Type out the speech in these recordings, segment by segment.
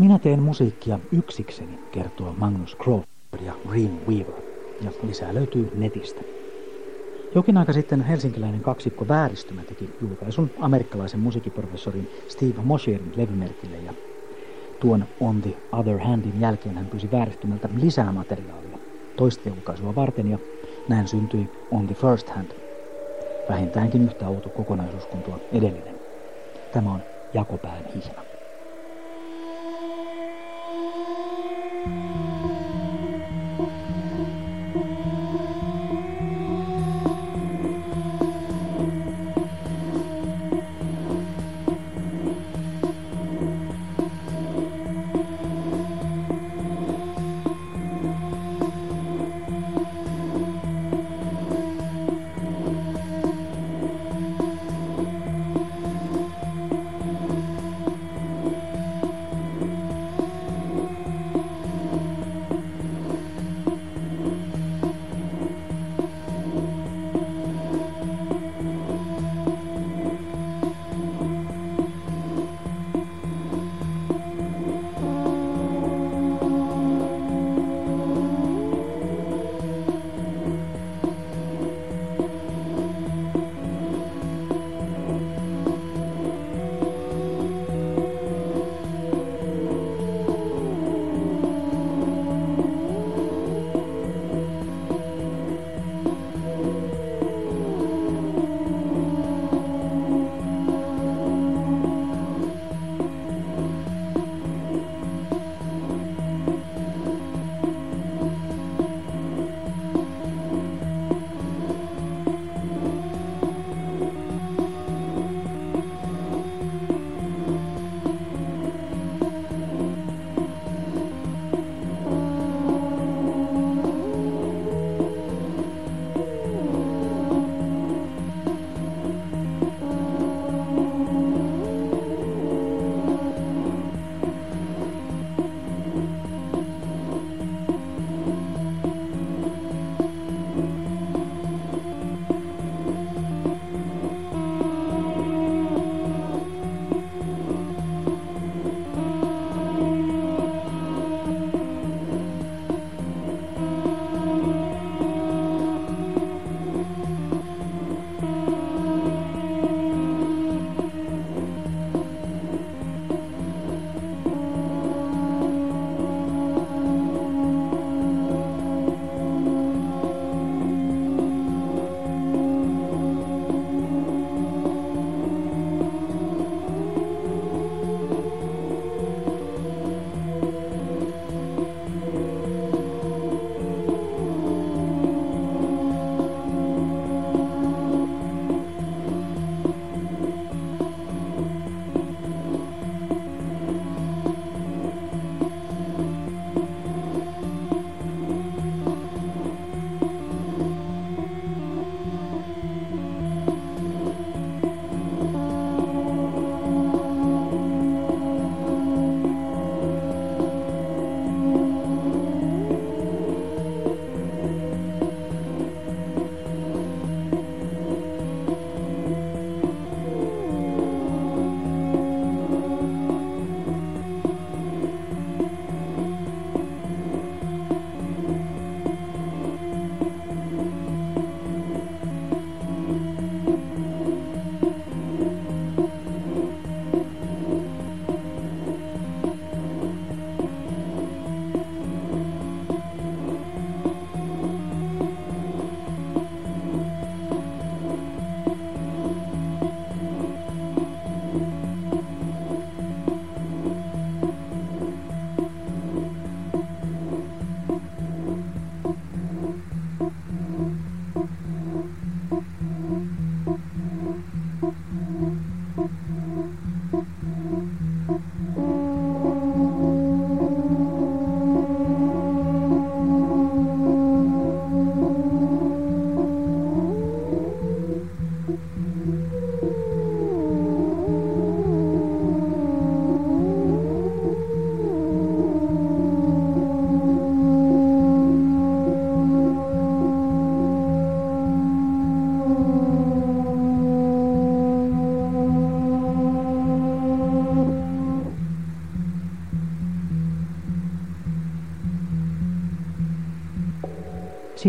Minä teen musiikkia yksikseni, kertoo Magnus Crawford ja Green Weaver, ja lisää löytyy netistä. Jokin aika sitten helsinkiläinen kaksikko Vääristymä teki julkaisun amerikkalaisen musiikkiprofessorin Steve Mosherin levymerkille ja tuon On the Other Handin jälkeen hän pyysi Vääristymältä lisää materiaalia toista julkaisua varten ja näin syntyi On the First Hand. Vähintäänkin yhtä outo kokonaisuus kuin tuo edellinen. Tämä on Jakopään hihna.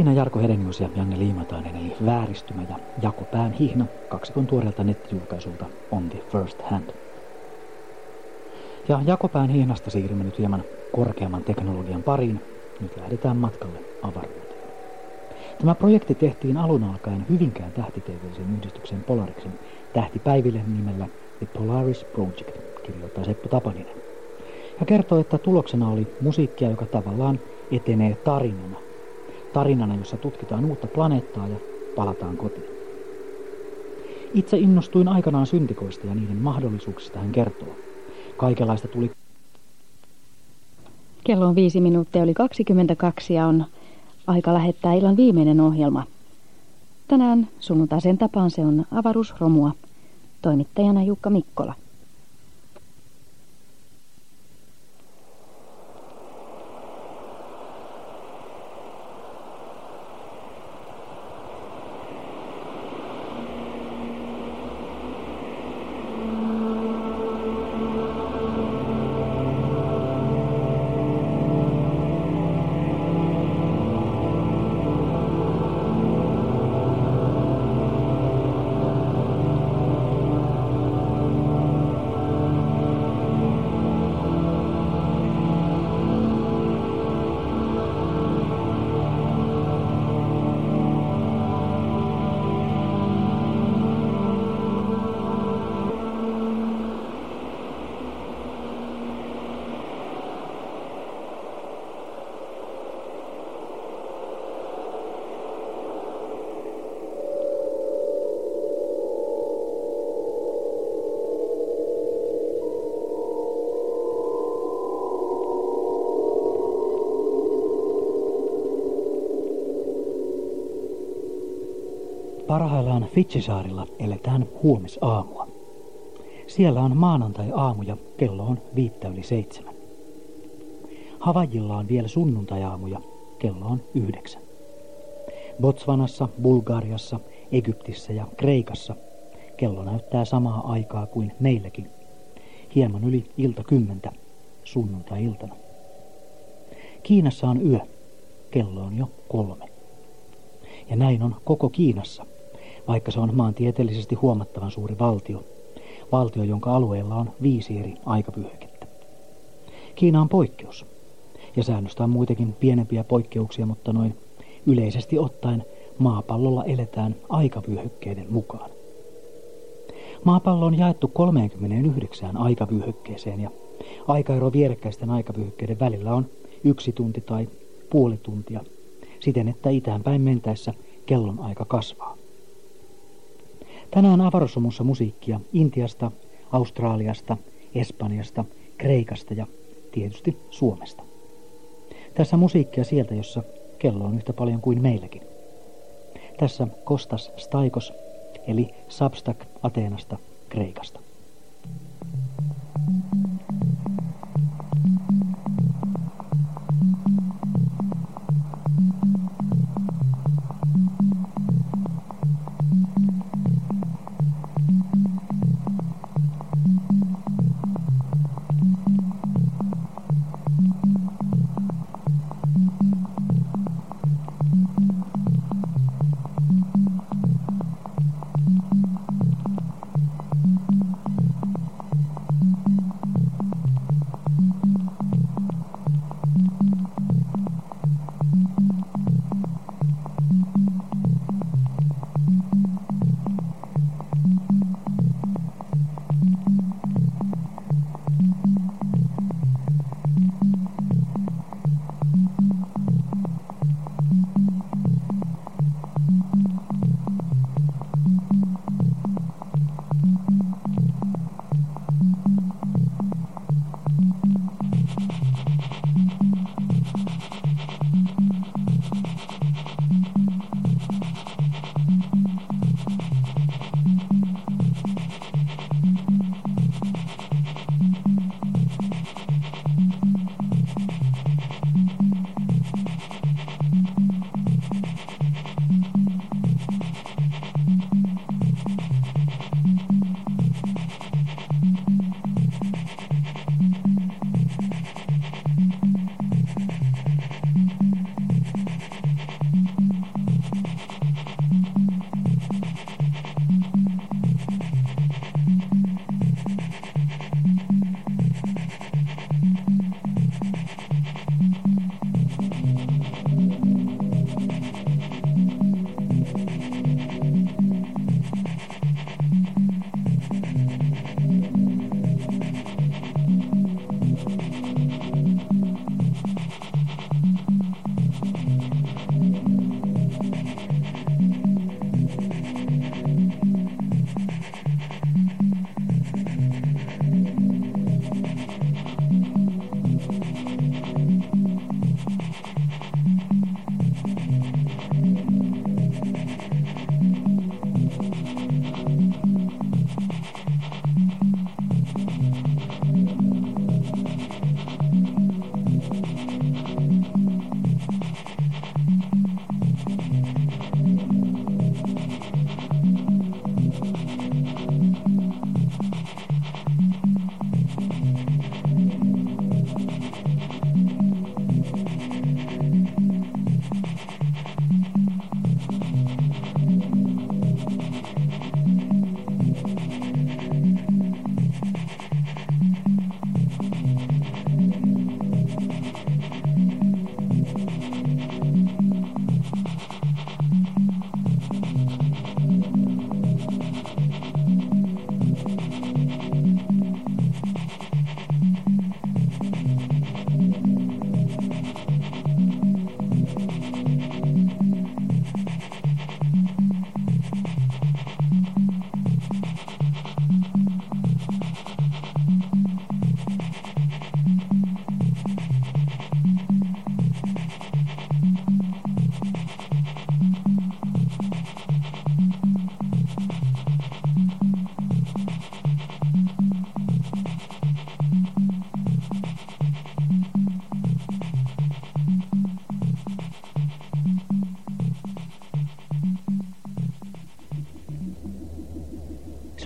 Siinä Jarko Hedenius ja Janne Liimatainen eli Vääristymä ja Jakopään hihna kaksikon tuoreelta nettijulkaisulta On the First Hand. Ja Jakopään hihnasta siirrymme nyt hieman korkeamman teknologian pariin. Nyt lähdetään matkalle avaruuteen. Tämä projekti tehtiin alun alkaen Hyvinkään tähtitieteellisen yhdistyksen Polariksen tähtipäiville nimellä The Polaris Project, kirjoittaa Seppo Tapaninen. Ja kertoo, että tuloksena oli musiikkia, joka tavallaan etenee tarinana. Tarinana, jossa tutkitaan uutta planeettaa ja palataan kotiin. Itse innostuin aikanaan syntikoista ja niiden mahdollisuuksista hän kertoo. Kaikenlaista tuli... Kello on viisi minuuttia yli 22 ja on aika lähettää illan viimeinen ohjelma. Tänään sunnuntaisen tapaan se on avaruusromua. Toimittajana Jukka Mikkola. Parhaillaan Fitchisaarilla eletään huomisaamua. Siellä on maanantai-aamu ja kello on viittä yli seitsemän. Havajilla on vielä sunnuntai-aamu ja kello on yhdeksän. Botswanassa, Bulgariassa, Egyptissä ja Kreikassa kello näyttää samaa aikaa kuin meilläkin. Hieman yli ilta kymmentä sunnuntai-iltana. Kiinassa on yö. Kello on jo kolme. Ja näin on koko Kiinassa – vaikka se on maantieteellisesti huomattavan suuri valtio. Valtio, jonka alueella on viisi eri aikapyöhykettä. Kiina on poikkeus. Ja säännöstä on muitakin pienempiä poikkeuksia, mutta noin yleisesti ottaen maapallolla eletään aikavyöhykkeiden mukaan. Maapallo on jaettu 39 aikavyöhykkeeseen ja aikaero vierekkäisten aikavyöhykkeiden välillä on yksi tunti tai puoli tuntia, siten että itään päin mentäessä kellon aika kasvaa. Tänään avaruussomussa musiikkia Intiasta, Australiasta, Espanjasta, Kreikasta ja tietysti Suomesta. Tässä musiikkia sieltä, jossa kello on yhtä paljon kuin meilläkin. Tässä Kostas Staikos, eli Substack Ateenasta, Kreikasta.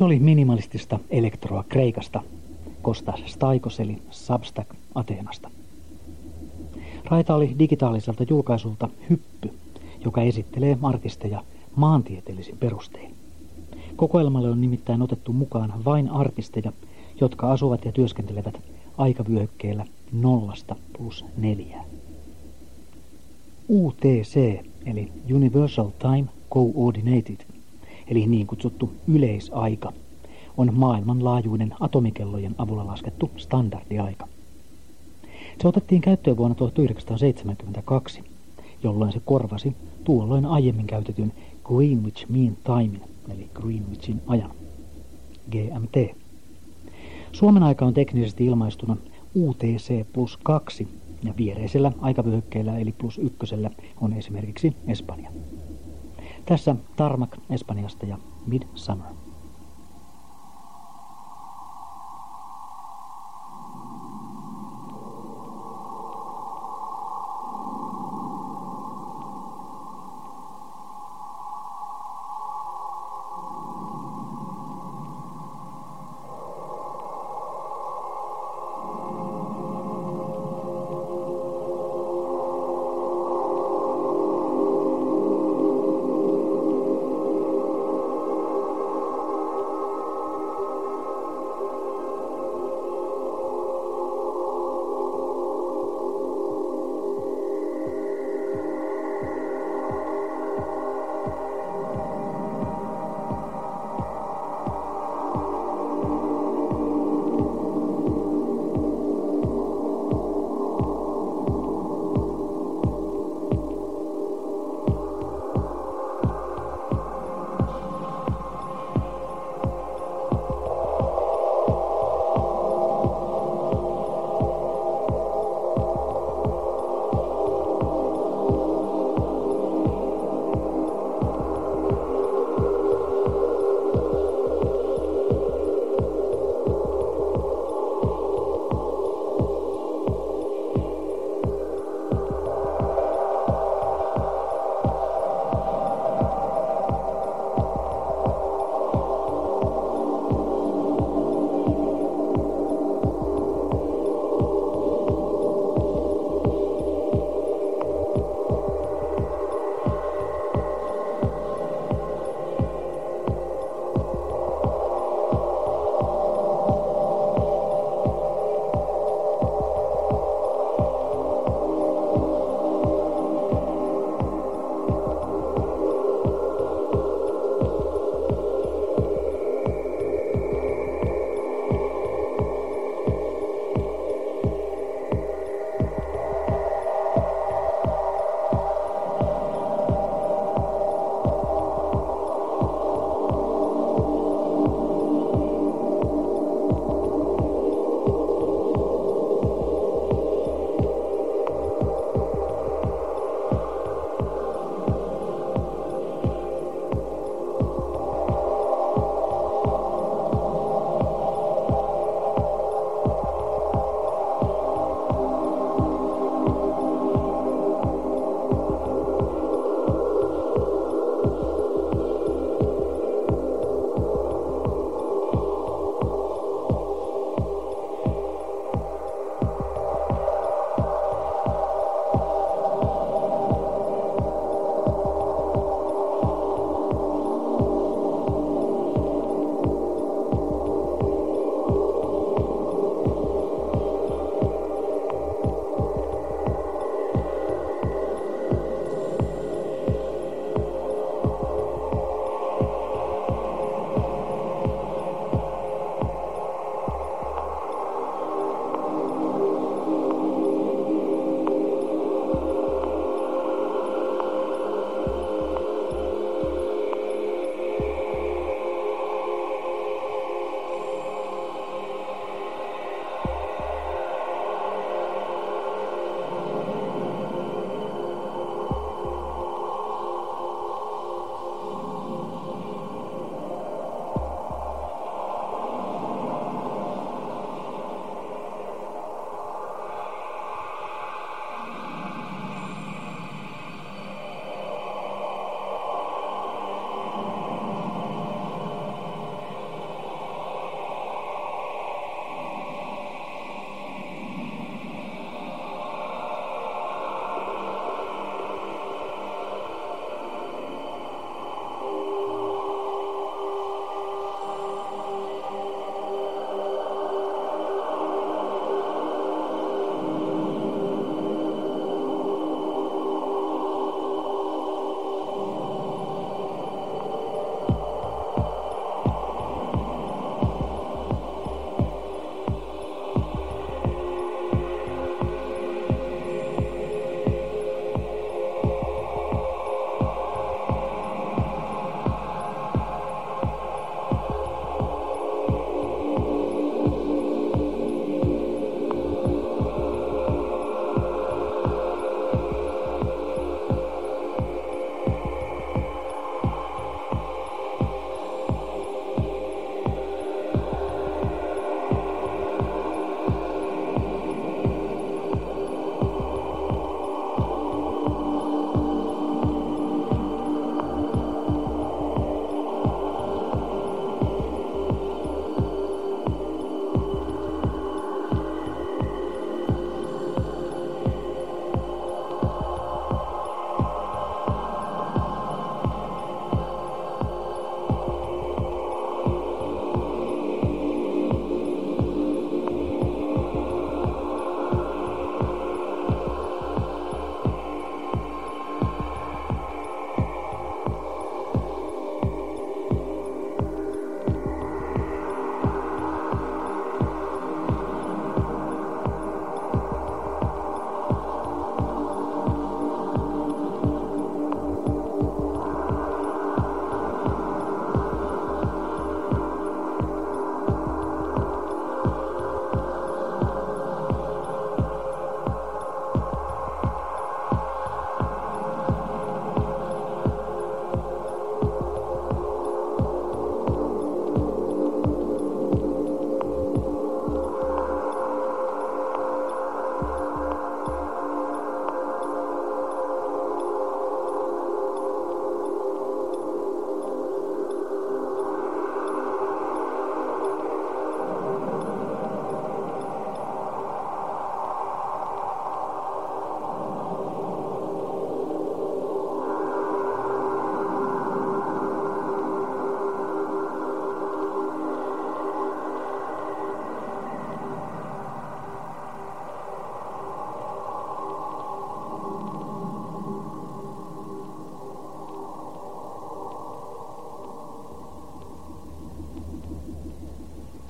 Oli minimalistista elektroa Kreikasta, Kostas Staikos eli Substack Ateenasta. Raita oli digitaaliselta julkaisulta Hyppy, joka esittelee artisteja maantieteellisin perustein. Kokoelmalle on nimittäin otettu mukaan vain artisteja, jotka asuvat ja työskentelevät aikavyöhykkeellä nollasta plus neljää. UTC eli Universal Time Coordinated eli niin kutsuttu yleisaika on maailmanlaajuinen atomikellojen avulla laskettu standardiaika. Se otettiin käyttöön vuonna 1972, jolloin se korvasi tuolloin aiemmin käytetyn Greenwich Mean Time, eli Greenwichin ajan, GMT. Suomen aika on teknisesti ilmaistuna UTC plus 2 ja viereisellä aikavyöhykkeellä eli plus ykkösellä on esimerkiksi Espanja. Tässä Tarmak Espanjasta ja Midsummer.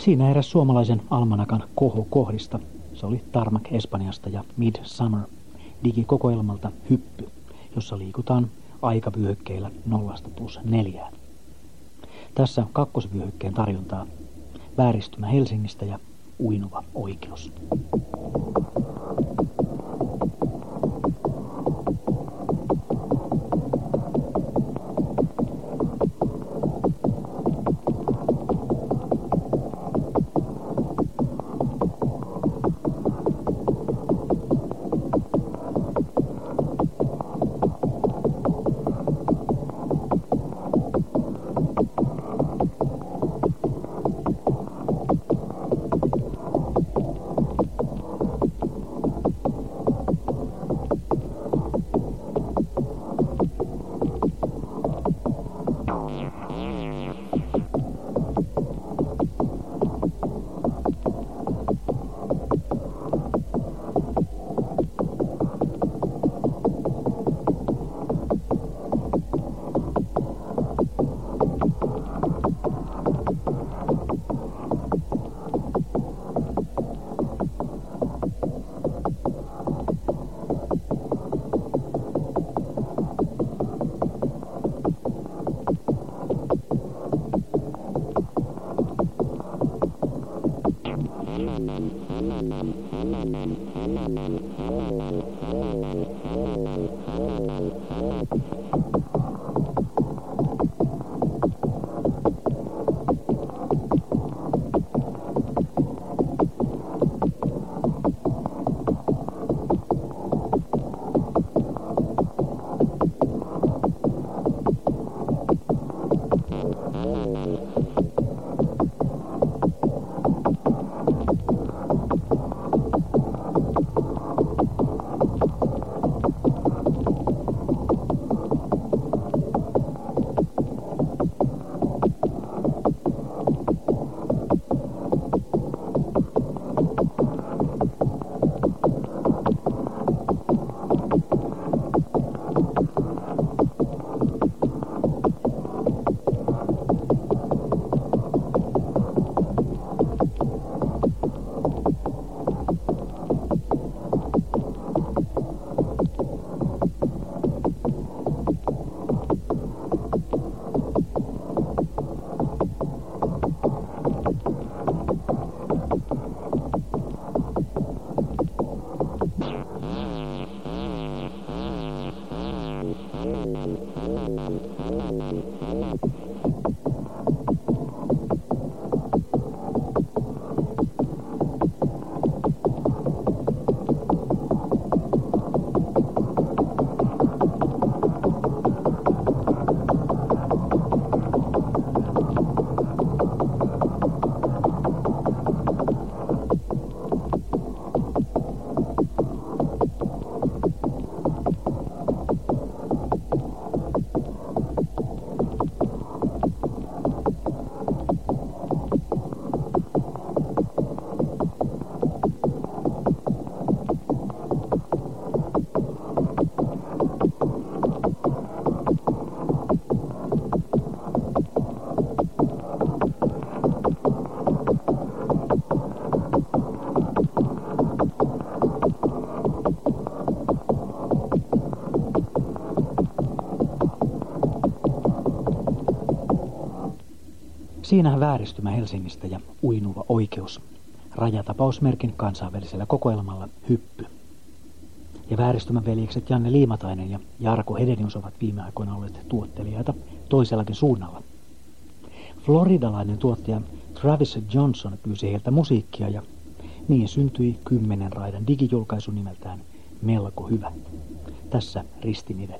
Siinä eräs suomalaisen almanakan kohokohdista. Se oli Tarmak Espanjasta ja Midsummer digikokoelmalta Hyppy, jossa liikutaan aikavyöhykkeillä nollasta plus neljään. Tässä kakkosvyöhykkeen tarjontaa vääristymä Helsingistä ja uinuva oikeus. Siinä vääristymä Helsingistä ja uinuva oikeus. Rajatapausmerkin kansainvälisellä kokoelmalla Hyppy. Ja vääristymän veljekset Janne Liimatainen ja Jarko Hedenius ovat viime aikoina olleet tuottelijaita toisellakin suunnalla. Floridalainen tuottaja Travis Johnson pyysi heiltä musiikkia ja niin syntyi kymmenen raidan digijulkaisu nimeltään Melko hyvä. Tässä ristinivel.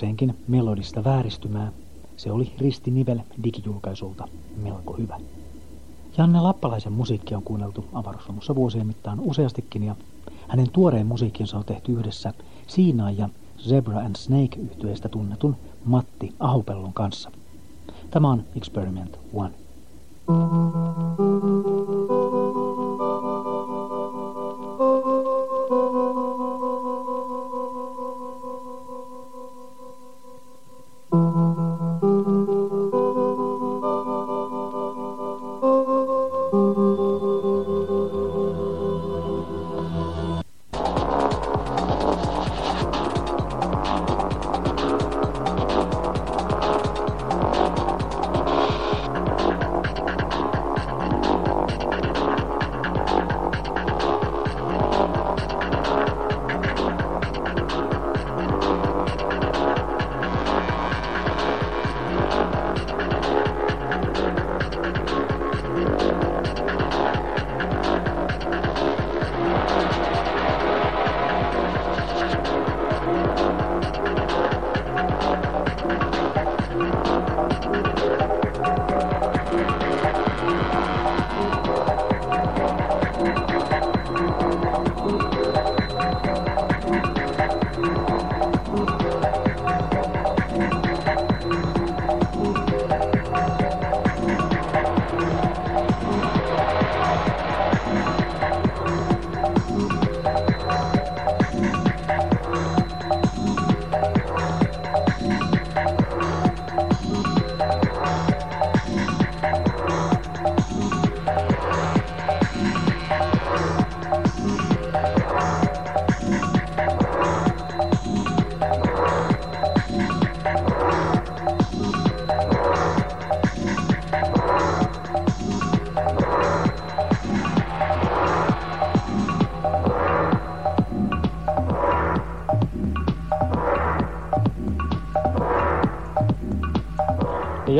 Jokseenkin melodista vääristymää, se oli ristinivel digijulkaisulta melko hyvä. Janne Lappalaisen musiikki on kuunneltu avaruusromussa vuosien mittaan useastikin ja hänen tuoreen musiikkinsa on tehty yhdessä Siina ja Zebra and Snake yhtyeestä tunnetun Matti Ahupellon kanssa. Tämä on Experiment One.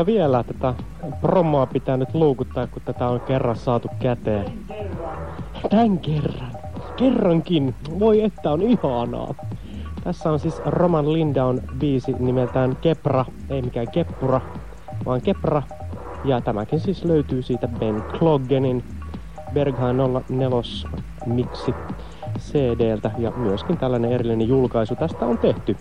Ja vielä tätä promoa pitää nyt luukuttaa, kun tätä on kerran saatu käteen. Tän kerran. Kerrankin. Voi että on ihanaa. Tässä on siis Roman Lindown biisi nimeltään Kepra, ei mikään Keppura, vaan Kepra. Ja tämäkin siis löytyy siitä Ben Kloggenin Berghain 04 miksi CDltä ja myöskin tällainen erillinen julkaisu tästä on tehty.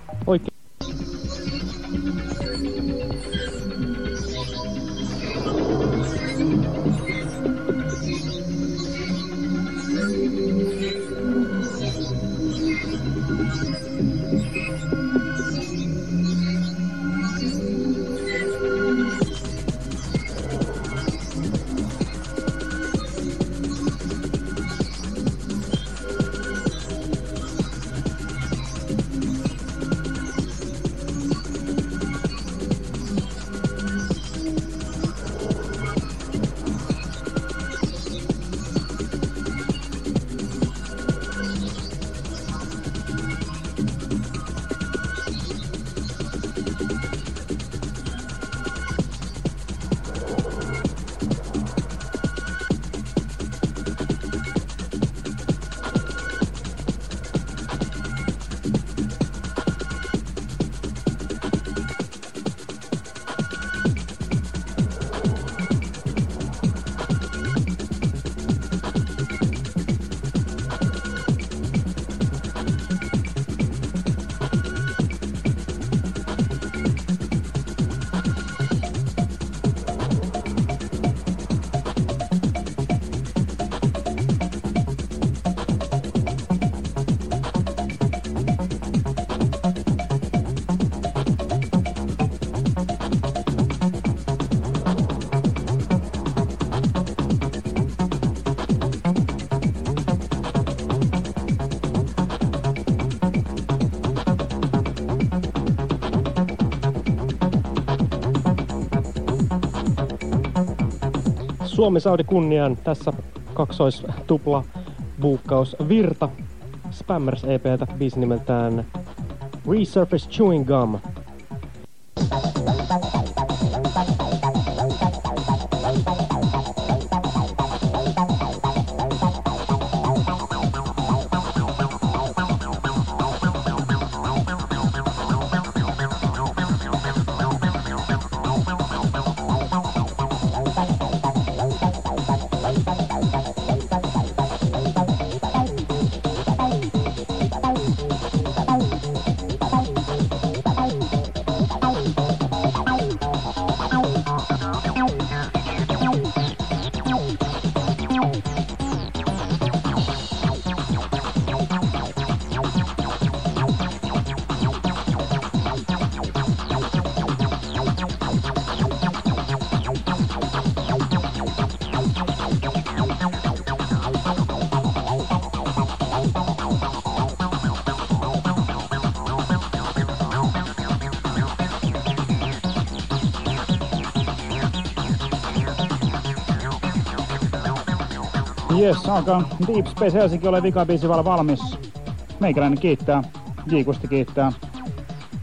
Suomi Saudi kunniaan tässä kaksois tupla buukkaus Virta Spammers EPtä biisi nimeltään Resurface Chewing Gum. Yes, alkaa Deep Space Helsinki ole vikabiisi valmis. Meikäläinen kiittää. Jiikusti kiittää.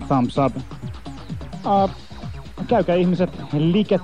Thumbs up. Uh, käykää ihmiset liiket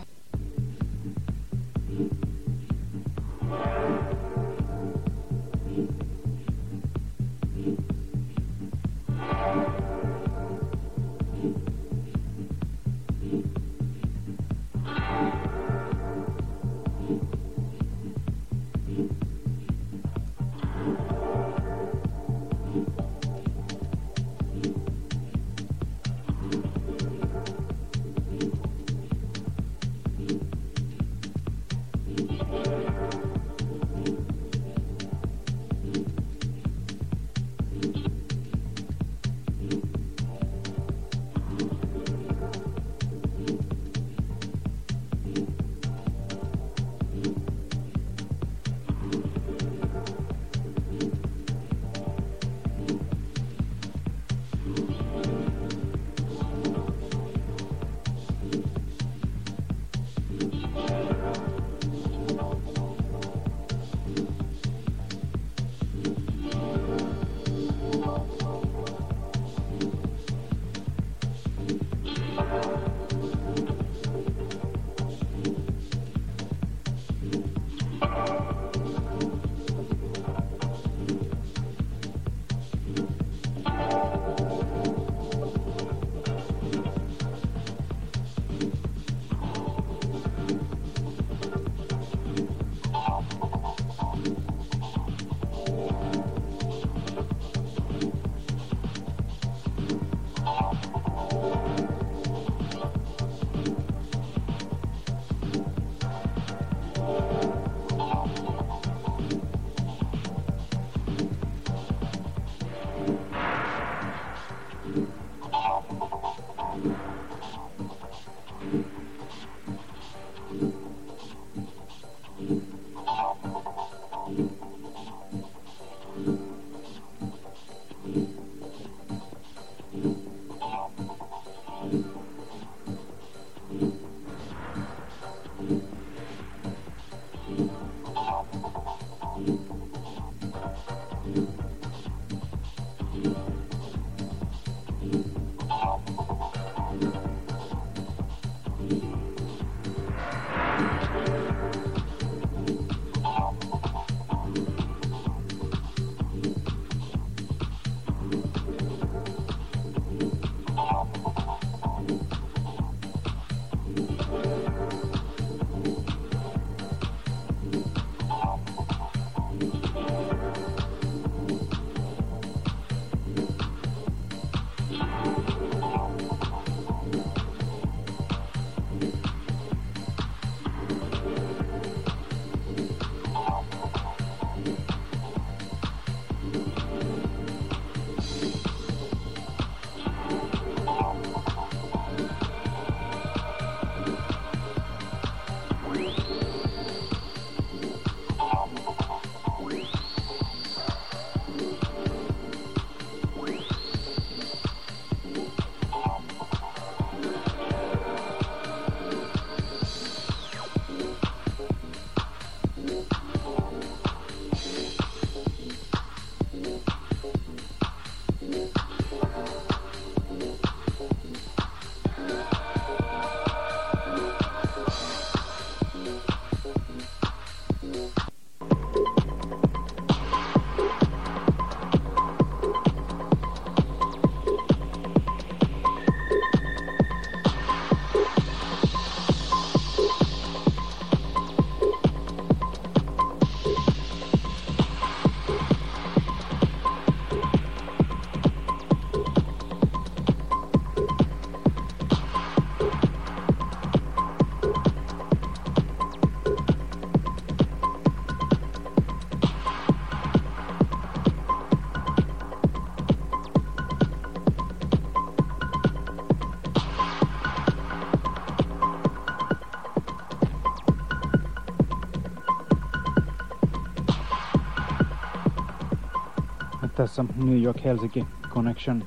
tässä New York-Helsinki Connection.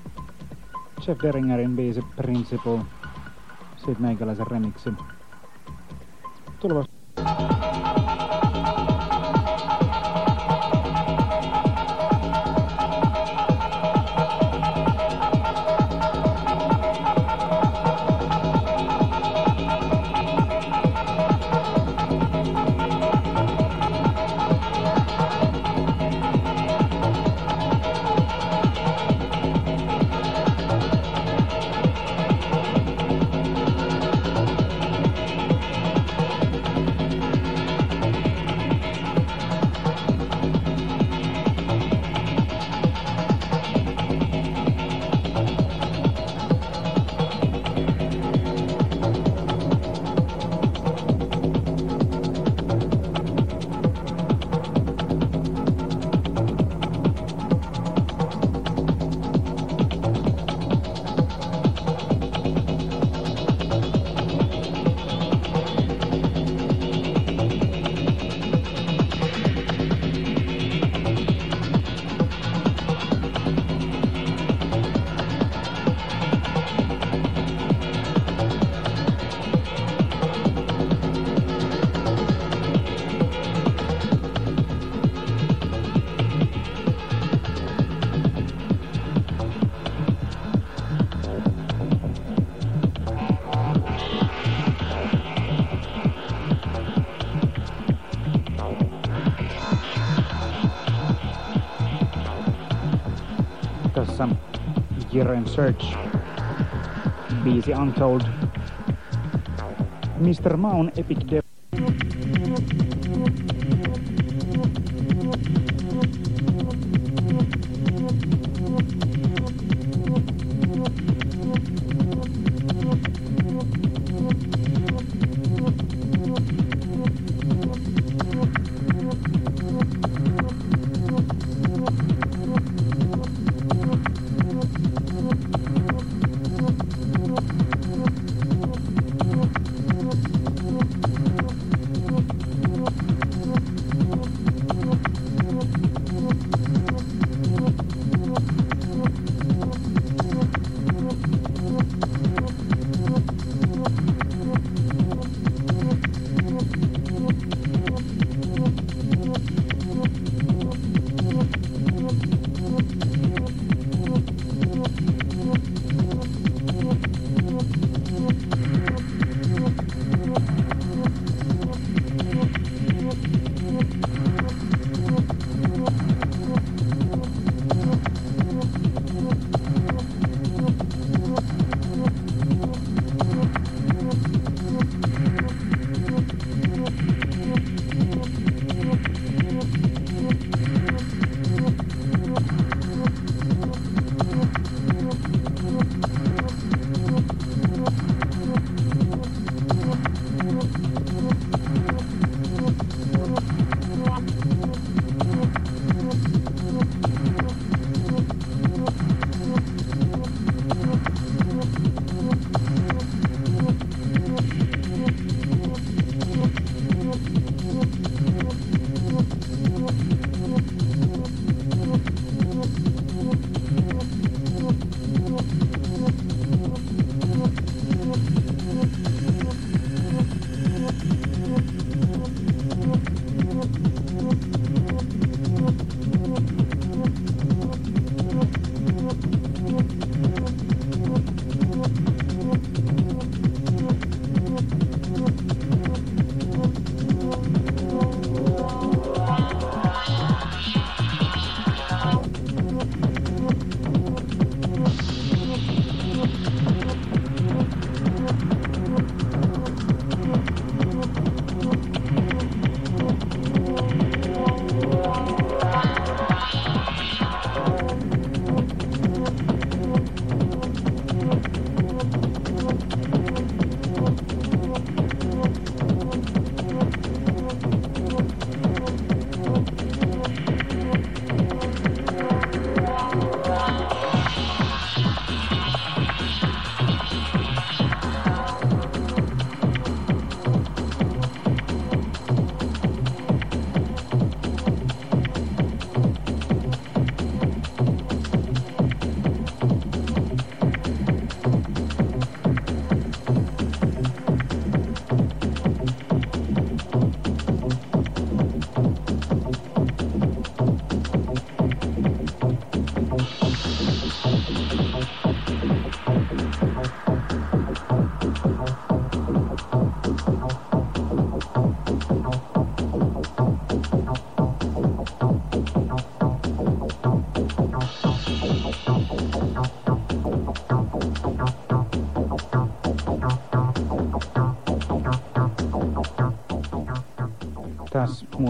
Jeff Deringerin biisi Principle. Siitä meikäläisen remixi. Jiren Search. Biisi Untold. Mr. Maun Epic Dev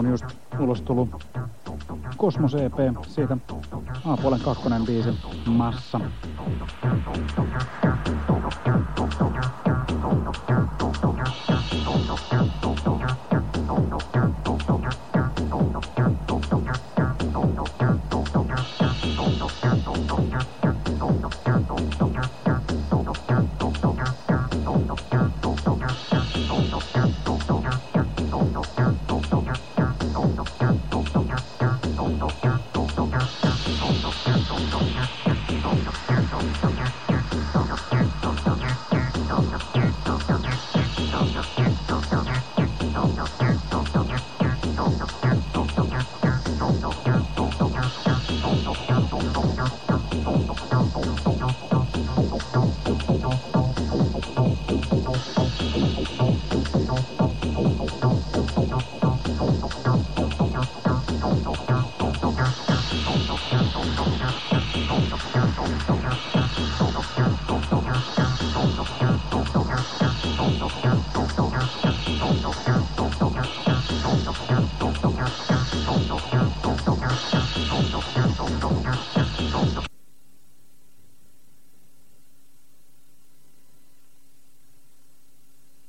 Mun just ulos tullut Kosmos EP, siitä A-puolen kakkonen biisi, Massa.